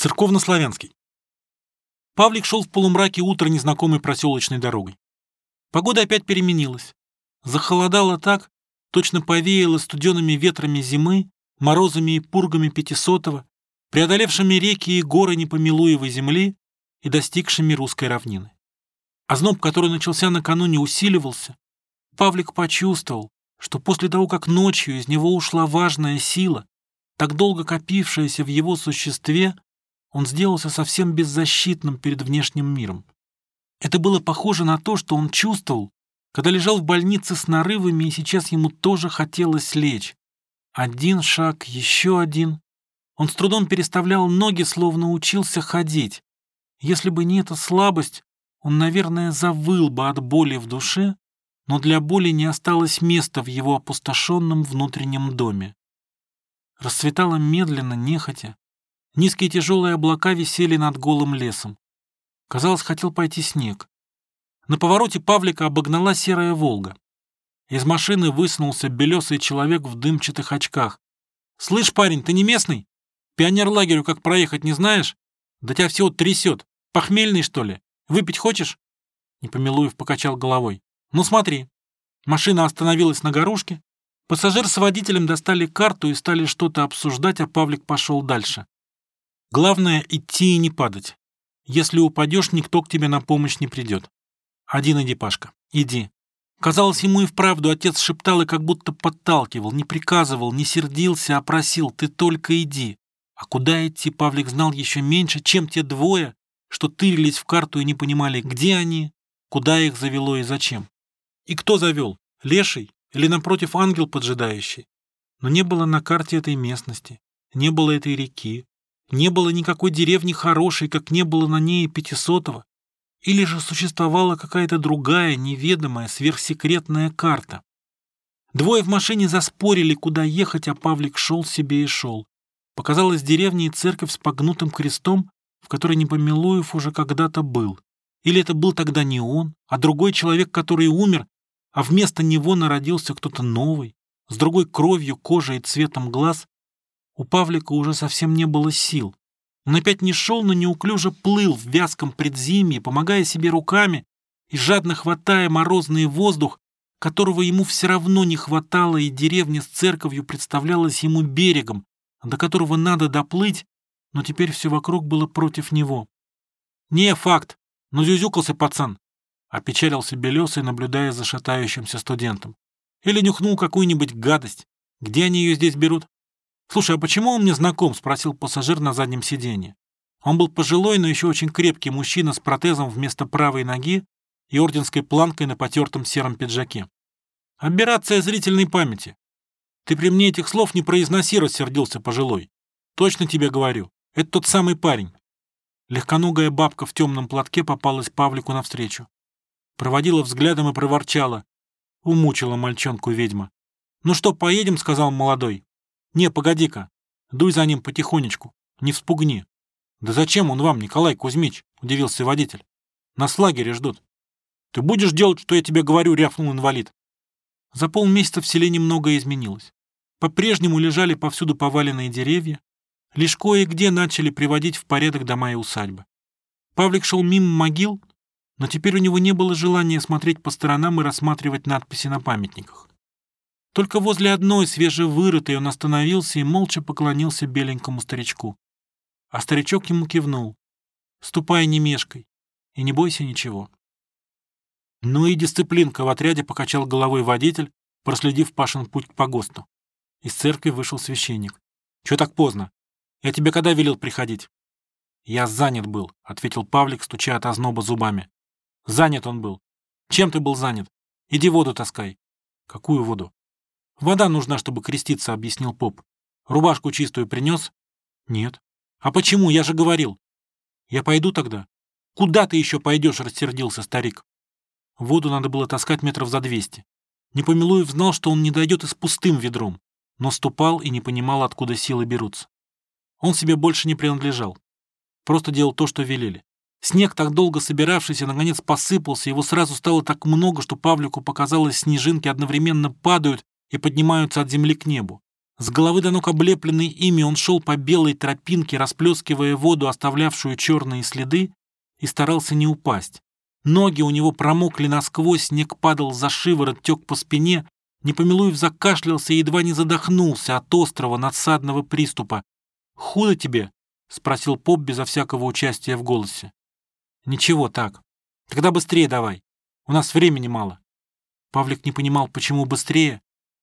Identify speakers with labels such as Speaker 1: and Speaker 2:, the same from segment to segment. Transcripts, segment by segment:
Speaker 1: Церковнославянский. Павлик шел в полумраке утра незнакомой проселочной дорогой. Погода опять переменилась. Захолодало так, точно повеяло студенными ветрами зимы, морозами и пургами пятисотого, преодолевшими реки и горы непомилуемой земли и достигшими русской равнины. Озноб, который начался накануне, усиливался. Павлик почувствовал, что после того, как ночью из него ушла важная сила, так долго копившаяся в его существе, он сделался совсем беззащитным перед внешним миром. Это было похоже на то, что он чувствовал, когда лежал в больнице с нарывами, и сейчас ему тоже хотелось лечь. Один шаг, еще один. Он с трудом переставлял ноги, словно учился ходить. Если бы не эта слабость, он, наверное, завыл бы от боли в душе, но для боли не осталось места в его опустошенном внутреннем доме. Расцветало медленно, нехотя. Низкие тяжелые облака висели над голым лесом. Казалось, хотел пойти снег. На повороте Павлика обогнала серая «Волга». Из машины высунулся белесый человек в дымчатых очках. «Слышь, парень, ты не местный? Пионерлагерю как проехать не знаешь? Да тебя всего трясет. Похмельный, что ли? Выпить хочешь?» Непомилуев покачал головой. «Ну смотри». Машина остановилась на горушке. Пассажир с водителем достали карту и стали что-то обсуждать, а Павлик пошел дальше. Главное — идти и не падать. Если упадешь, никто к тебе на помощь не придет. Один иди, Пашка, иди. Казалось, ему и вправду отец шептал и как будто подталкивал, не приказывал, не сердился, а просил, ты только иди. А куда идти, Павлик знал еще меньше, чем те двое, что тырились в карту и не понимали, где они, куда их завело и зачем. И кто завел, леший или, напротив, ангел поджидающий? Но не было на карте этой местности, не было этой реки, не было никакой деревни хорошей, как не было на ней пятисотого. Или же существовала какая-то другая, неведомая, сверхсекретная карта. Двое в машине заспорили, куда ехать, а Павлик шел себе и шел. Показалась деревня и церковь с погнутым крестом, в которой Непомилуев уже когда-то был. Или это был тогда не он, а другой человек, который умер, а вместо него народился кто-то новый, с другой кровью, кожей и цветом глаз, у Павлика уже совсем не было сил. Он опять не шел, но неуклюже плыл в вязком предзимье, помогая себе руками и жадно хватая морозный воздух, которого ему все равно не хватало, и деревня с церковью представлялась ему берегом, до которого надо доплыть, но теперь все вокруг было против него. «Не факт, но зюзюкался пацан», — опечалился Белесый, наблюдая за шатающимся студентом. «Или нюхнул какую-нибудь гадость. Где они ее здесь берут?» «Слушай, а почему он мне знаком?» — спросил пассажир на заднем сиденье. Он был пожилой, но еще очень крепкий мужчина с протезом вместо правой ноги и орденской планкой на потертом сером пиджаке. «Аберрация зрительной памяти. Ты при мне этих слов не произноси», — рассердился пожилой. «Точно тебе говорю. Это тот самый парень». Легконогая бабка в темном платке попалась Павлику навстречу. Проводила взглядом и проворчала. Умучила мальчонку ведьма. «Ну что, поедем?» — сказал молодой. «Не, погоди-ка. Дуй за ним потихонечку. Не вспугни». «Да зачем он вам, Николай Кузьмич?» — удивился водитель. «Нас в лагере ждут». «Ты будешь делать, что я тебе говорю?» — рявкнул инвалид. За полмесяца в селе немного изменилось. По-прежнему лежали повсюду поваленные деревья. Лишь кое-где начали приводить в порядок дома и усадьбы. Павлик шел мимо могил, но теперь у него не было желания смотреть по сторонам и рассматривать надписи на памятниках. Только возле одной свежевырытой он остановился и молча поклонился беленькому старичку. А старичок ему кивнул. «Ступай не мешкой и не бойся ничего». Ну и дисциплинка в отряде покачал головой водитель, проследив Пашин путь к погосту. Из церкви вышел священник. «Чё так поздно? Я тебе когда велел приходить?» «Я занят был», — ответил Павлик, стуча от озноба зубами. «Занят он был. Чем ты был занят? Иди воду таскай». «Какую воду?» «Вода нужна, чтобы креститься», — объяснил поп. «Рубашку чистую принес?» «Нет». «А почему? Я же говорил». «Я пойду тогда». «Куда ты еще пойдешь?» — рассердился старик. Воду надо было таскать метров за двести. Непомилуев знал, что он не дойдет и с пустым ведром, но ступал и не понимал, откуда силы берутся. Он себе больше не принадлежал. Просто делал то, что велели. Снег, так долго собиравшийся, наконец посыпался, его сразу стало так много, что Павлику показалось, снежинки одновременно падают и поднимаются от земли к небу. С головы до ног облепленный ими он шел по белой тропинке, расплескивая воду, оставлявшую черные следы, и старался не упасть. Ноги у него промокли насквозь, снег падал за шиворот, тек по спине. Непомилуев закашлялся и едва не задохнулся от острого надсадного приступа. «Худо тебе?» — спросил поп безо всякого участия в голосе. «Ничего, так. Тогда быстрее давай. У нас времени мало». Павлик не понимал, почему быстрее,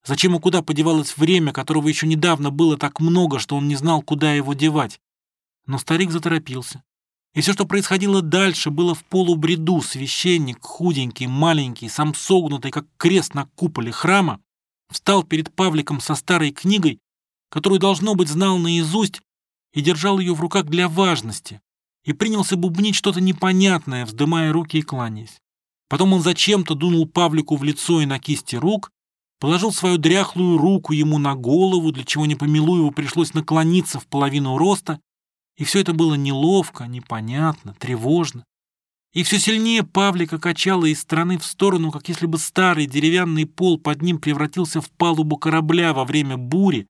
Speaker 1: Зачем и куда подевалось время, которого еще недавно было так много, что он не знал, куда его девать? Но старик заторопился. И все, что происходило дальше, было в полубреду. Священник, худенький, маленький, сам согнутый, как крест на куполе храма, встал перед Павликом со старой книгой, которую, должно быть, знал наизусть, и держал ее в руках для важности, и принялся бубнить что-то непонятное, вздымая руки и кланяясь. Потом он зачем-то дунул Павлику в лицо и на кисти рук, положил свою дряхлую руку ему на голову, для чего Непомилуеву пришлось наклониться в половину роста, и все это было неловко, непонятно, тревожно. И все сильнее Павлика качало из стороны в сторону, как если бы старый деревянный пол под ним превратился в палубу корабля во время бури,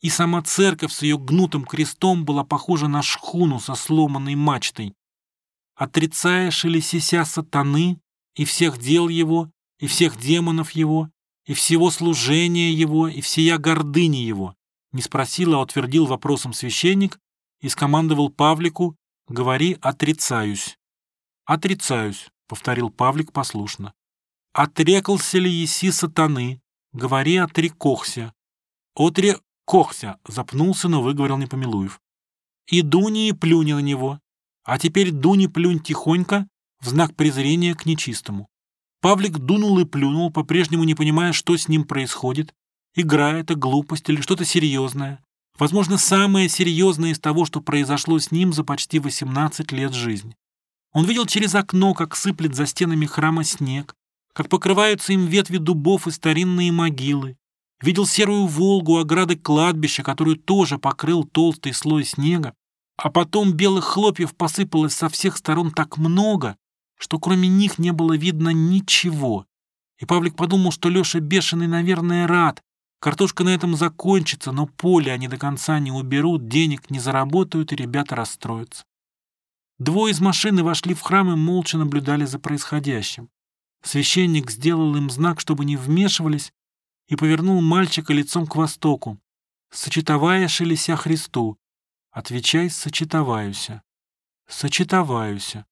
Speaker 1: и сама церковь с ее гнутым крестом была похожа на шхуну со сломанной мачтой. Отрицая шелесися сатаны и всех дел его, и всех демонов его, и всего служения его, и всея гордыни его. Не спросил, а утвердил вопросом священник и скомандовал Павлику «Говори, отрицаюсь». «Отрицаюсь», — повторил Павлик послушно. «Отрекался ли еси сатаны? Говори, отрекохся». «Отрекохся», — запнулся, но выговорил Непомилуев. «И дуни и плюни на него. А теперь дуни плюнь тихонько в знак презрения к нечистому». Павлик дунул и плюнул, по-прежнему не понимая, что с ним происходит. Игра это, глупость или что-то серьезное. Возможно, самое серьезное из того, что произошло с ним за почти 18 лет жизни. Он видел через окно, как сыплет за стенами храма снег, как покрываются им ветви дубов и старинные могилы. Видел серую Волгу, ограды кладбища, которую тоже покрыл толстый слой снега, а потом белых хлопьев посыпалось со всех сторон так много, что кроме них не было видно ничего. И Павлик подумал, что Леша бешеный, наверное, рад. Картошка на этом закончится, но поле они до конца не уберут, денег не заработают, и ребята расстроятся. Двое из машины вошли в храм и молча наблюдали за происходящим. Священник сделал им знак, чтобы не вмешивались, и повернул мальчика лицом к востоку. «Сочетовая шелеся Христу. Отвечай, сочетоваюся. Сочетоваюся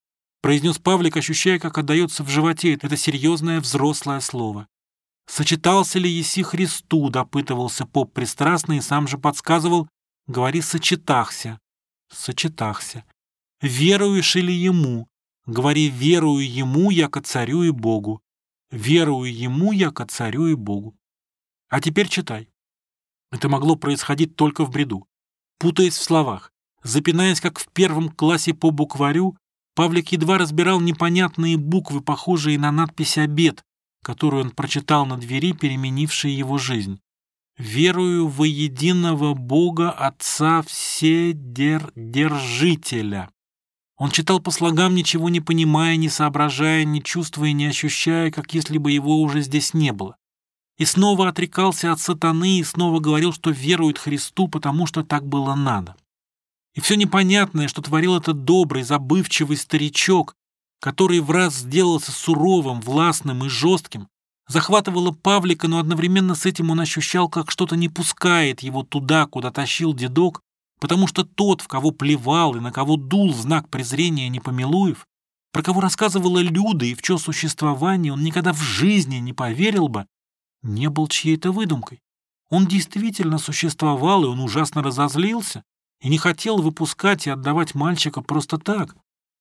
Speaker 1: произнес Павлик, ощущая, как отдается в животе это серьезное взрослое слово. «Сочетался ли еси Христу?» — допытывался поп пристрастно и сам же подсказывал. «Говори, сочетахся». «Сочетахся». «Веруешь ли ему?» «Говори, верую ему, яко царю и Богу». «Верую ему, яко царю и Богу». А теперь читай. Это могло происходить только в бреду. Путаясь в словах, запинаясь, как в первом классе по букварю, Павлик едва разбирал непонятные буквы, похожие на надпись «Обед», которую он прочитал на двери, переменившей его жизнь. «Верую во единого Бога Отца Вседержителя». Он читал по слогам, ничего не понимая, не соображая, не чувствуя, не ощущая, как если бы его уже здесь не было. И снова отрекался от сатаны и снова говорил, что верует Христу, потому что так было надо. И все непонятное, что творил этот добрый, забывчивый старичок, который в раз сделался суровым, властным и жестким, захватывало Павлика, но одновременно с этим он ощущал, как что-то не пускает его туда, куда тащил дедок, потому что тот, в кого плевал и на кого дул знак презрения Непомилуев, про кого рассказывала Люда и в чье существование он никогда в жизни не поверил бы, не был чьей-то выдумкой. Он действительно существовал, и он ужасно разозлился, и не хотел выпускать и отдавать мальчика просто так.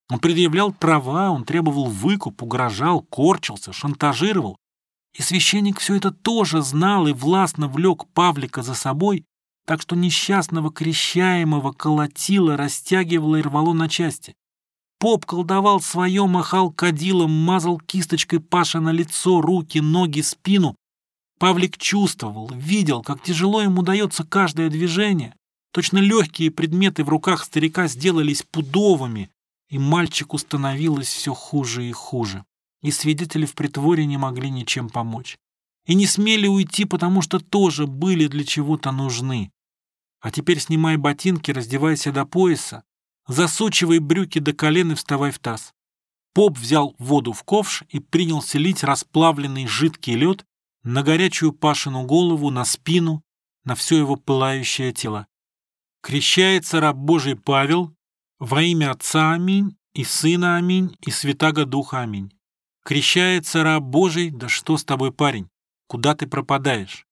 Speaker 1: Он предъявлял права, он требовал выкуп, угрожал, корчился, шантажировал. И священник все это тоже знал и властно влек Павлика за собой, так что несчастного крещаемого колотило, растягивало и рвало на части. Поп колдовал свое, махал кадилом, мазал кисточкой Паша на лицо, руки, ноги, спину. Павлик чувствовал, видел, как тяжело ему дается каждое движение. Точно легкие предметы в руках старика сделались пудовыми, и мальчику становилось все хуже и хуже, и свидетели в притворе не могли ничем помочь. и не смели уйти, потому что тоже были для чего-то нужны. А теперь снимай ботинки, раздевайся до пояса, засучивай брюки до колен и вставай в таз. Поп взял воду в ковш и принялся лить расплавленный жидкий лед на горячую Пашину голову, на спину, на все его пылающее тело. Крещается раб Божий Павел во имя Отца Аминь и Сына Аминь и Святаго Духа Аминь. Крещается раб Божий, да что с тобой, парень? Куда ты пропадаешь?